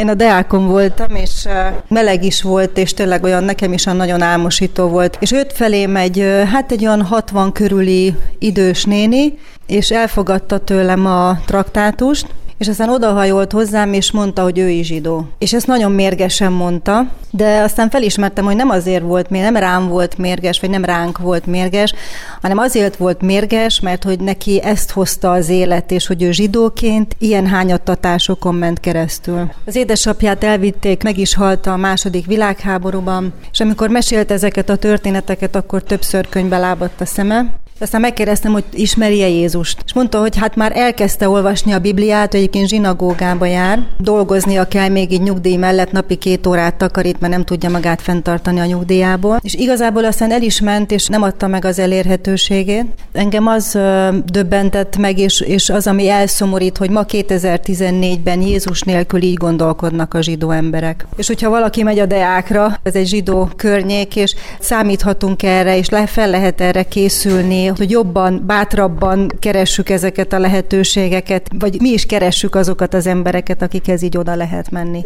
Én a Deákon voltam, és meleg is volt, és tényleg olyan nekem is nagyon álmosító volt. És őt felém egy, hát egy olyan 60 körüli idős néni, és elfogadta tőlem a traktátust, és aztán odahajolt hozzám, és mondta, hogy ő is zsidó. És ezt nagyon mérgesen mondta, de aztán felismertem, hogy nem azért volt, nem rám volt mérges, vagy nem ránk volt mérges, hanem azért volt mérges, mert hogy neki ezt hozta az élet, és hogy ő zsidóként ilyen hányattatásokon ment keresztül. Az édesapját elvitték, meg is halt a második világháborúban, és amikor mesélt ezeket a történeteket, akkor többször könyvbe lábadt a szeme, aztán megkérdeztem, hogy ismeri-e Jézust. És mondta, hogy hát már elkezdte olvasni a Bibliát, egyébként zsinagógába jár. Dolgoznia kell még így nyugdíj mellett, napi két órát takarít, mert nem tudja magát fenntartani a nyugdíjából. És igazából aztán el is ment, és nem adta meg az elérhetőségét. Engem az döbbentett meg, és, és az, ami elszomorít, hogy ma 2014-ben Jézus nélkül így gondolkodnak a zsidó emberek. És hogyha valaki megy a Deákra, ez egy zsidó környék, és számíthatunk erre, és le, fel lehet erre készülni, hogy jobban, bátrabban keressük ezeket a lehetőségeket, vagy mi is keressük azokat az embereket, akikhez így oda lehet menni.